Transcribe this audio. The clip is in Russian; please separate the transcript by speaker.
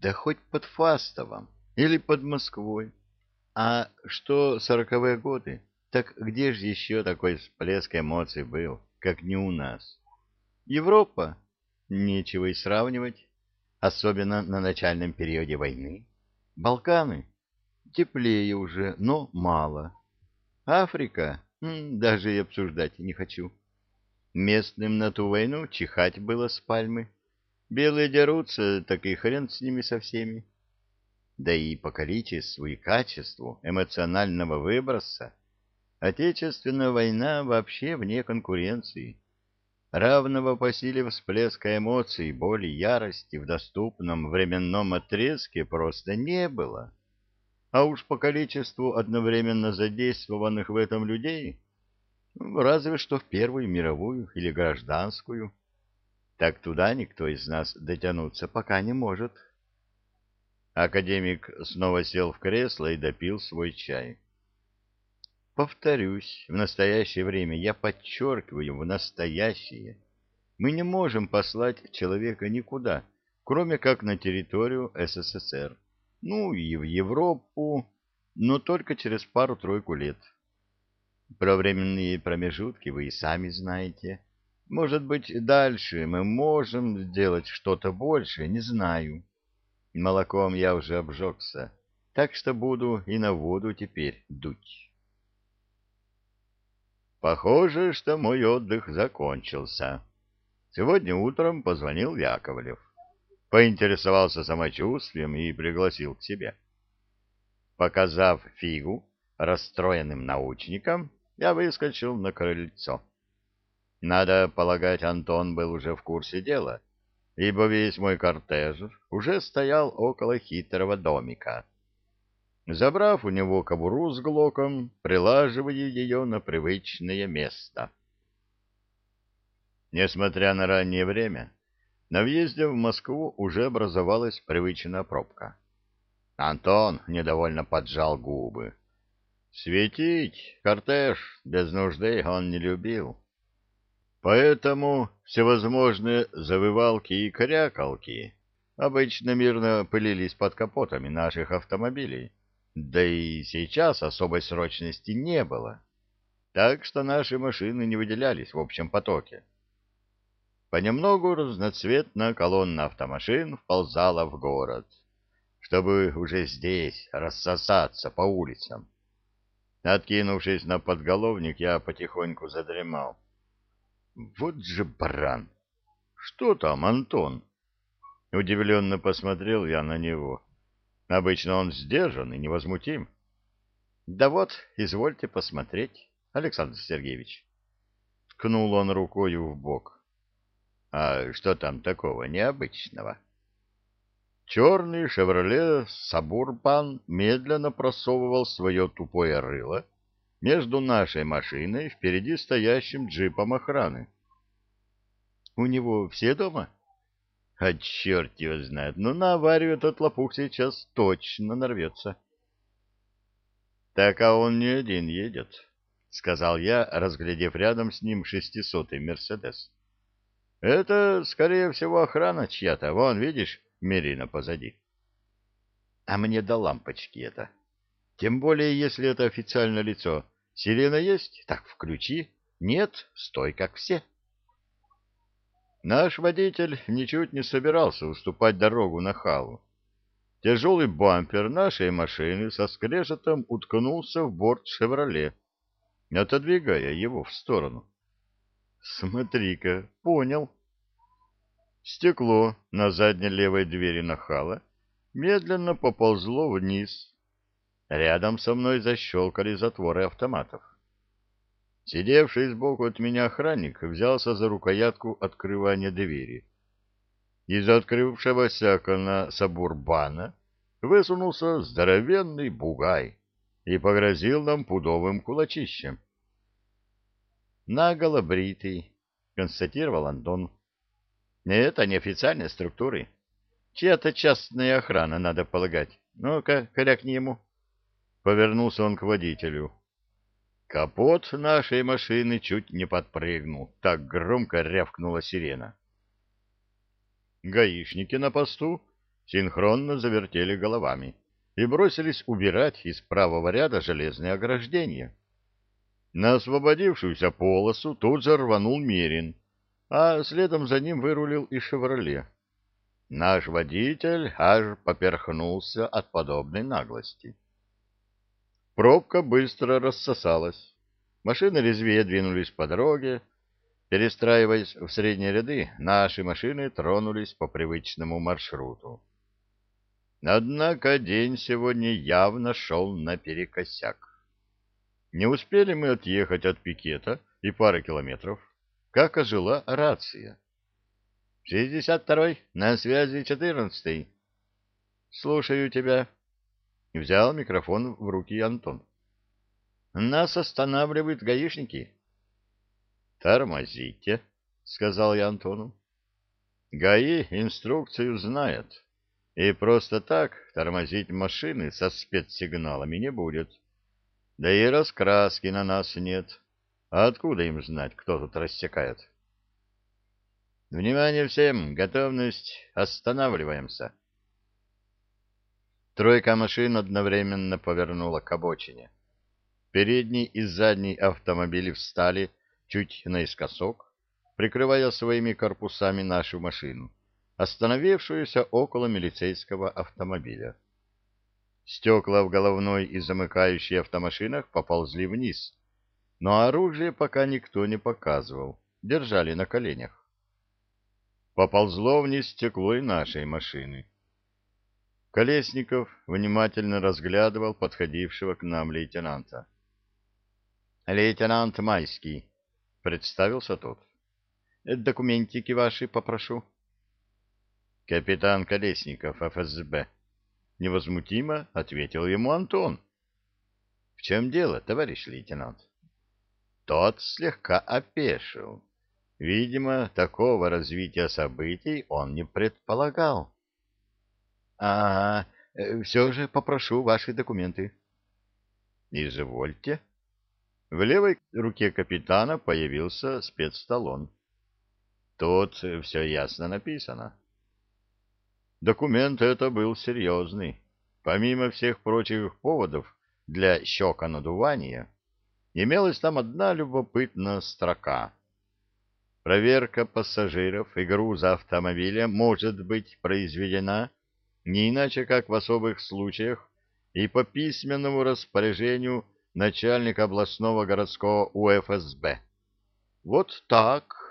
Speaker 1: Да хоть под Фастовом или под Москвой. А что сороковые годы, так где же еще такой всплеск эмоций был, как не у нас? Европа? Нечего и сравнивать, особенно на начальном периоде войны. Балканы? Теплее уже, но мало. Африка? Даже и обсуждать не хочу. Местным на ту войну чихать было с пальмы. Белые дерутся, так и хрен с ними со всеми. Да и по количеству и качеству эмоционального выброса Отечественная война вообще вне конкуренции. Равного по силе всплеска эмоций, боли, ярости в доступном временном отрезке просто не было. А уж по количеству одновременно задействованных в этом людей, разве что в Первую мировую или гражданскую, так туда никто из нас дотянуться пока не может. Академик снова сел в кресло и допил свой чай. Повторюсь, в настоящее время, я подчеркиваю, в настоящее, мы не можем послать человека никуда, кроме как на территорию СССР, ну и в Европу, но только через пару-тройку лет. Про временные промежутки вы и сами знаете. Может быть, дальше мы можем сделать что-то большее, не знаю. Молоком я уже обжегся, так что буду и на воду теперь дуть. Похоже, что мой отдых закончился. Сегодня утром позвонил Яковлев. Поинтересовался самочувствием и пригласил к себе. Показав фигу расстроенным научникам, я выскочил на крыльцо. Надо полагать, Антон был уже в курсе дела, ибо весь мой кортеж уже стоял около хитрого домика. Забрав у него кобуру с глоком, прилаживая ее на привычное место. Несмотря на раннее время, на въезде в Москву уже образовалась привычная пробка. Антон недовольно поджал губы. Светить кортеж без нужды он не любил. Поэтому всевозможные завывалки и крякалки обычно мирно пылились под капотами наших автомобилей да и сейчас особой срочности не было, так что наши машины не выделялись в общем потоке. Понемногу разноцветная колонна автомашин вползала в город, чтобы уже здесь рассосаться по улицам. Откинувшись на подголовник, я потихоньку задремал. Вот же баран! Что там, Антон? Удивленно посмотрел я на него. Обычно он сдержан и невозмутим. Да вот, извольте посмотреть, Александр Сергеевич. Ткнул он рукою в бок. А что там такого необычного? Черный «Шевроле Сабурбан» медленно просовывал свое тупое рыло между нашей машиной и впереди стоящим джипом охраны. — У него все дома? — а черт его знает, но на аварию этот лопух сейчас точно нарвется. — Так а он не один едет, — сказал я, разглядев рядом с ним шестисотый «Мерседес». — Это, скорее всего, охрана чья-то. Вон, видишь, Мерина позади. — А мне до лампочки это. Тем более, если это официальное лицо. Сирена есть? Так включи. Нет? Стой, как все. — Наш водитель ничуть не собирался уступать дорогу на халу. Тяжелый бампер нашей машины со скрежетом уткнулся в борт «Шевроле», отодвигая его в сторону. «Смотри-ка, понял». Стекло на задней левой двери нахала медленно поползло вниз. Рядом со мной защелкали затворы автоматов. Сидевший сбоку от меня охранник взялся за рукоятку открывания двери. Из открывшегося окна Сабурбана высунулся здоровенный бугай и погрозил нам пудовым кулачищем. «Наголо бритый», — констатировал Антон. «Это неофициальные структуры. Чья-то частная охрана, надо полагать. Ну-ка, корякни ему». Повернулся он к водителю. Капот нашей машины чуть не подпрыгнул, так громко рявкнула сирена. Гаишники на посту синхронно завертели головами и бросились убирать из правого ряда железные ограждения. На освободившуюся полосу тут же рванул Мерин, а следом за ним вырулил и «Шевроле». Наш водитель аж поперхнулся от подобной наглости. Пробка быстро рассосалась. Машины резвее двинулись по дороге. Перестраиваясь в средние ряды, наши машины тронулись по привычному маршруту. Однако день сегодня явно шел наперекосяк. Не успели мы отъехать от пикета и пары километров, как ожила рация. «Шестьдесят второй, на связи четырнадцатый». «Слушаю тебя». Взял микрофон в руки Антон. «Нас останавливают гаишники». «Тормозите», — сказал я Антону. «ГАИ инструкцию знает, и просто так тормозить машины со спецсигналами не будет. Да и раскраски на нас нет. А откуда им знать, кто тут рассекает?» Внимание всем! Готовность! Останавливаемся!» Тройка машин одновременно повернула к обочине. Передний и задний автомобили встали чуть наискосок, прикрывая своими корпусами нашу машину, остановившуюся около милицейского автомобиля. Стекла в головной и замыкающей автомашинах поползли вниз, но оружие пока никто не показывал, держали на коленях поползло вниз стекло и нашей машины. Колесников внимательно разглядывал подходившего к нам лейтенанта. «Лейтенант Майский», — представился тот. «Документики ваши попрошу». «Капитан Колесников, ФСБ», — невозмутимо ответил ему Антон. «В чем дело, товарищ лейтенант?» Тот слегка опешил. Видимо, такого развития событий он не предполагал. — А, э, все же попрошу ваши документы. — Извольте. В левой руке капитана появился спецсталон. Тут все ясно написано. Документ это был серьезный. Помимо всех прочих поводов для щека надувания, имелась там одна любопытная строка — Проверка пассажиров и груза автомобиля может быть произведена не иначе, как в особых случаях и по письменному распоряжению начальника областного городского УФСБ. Вот так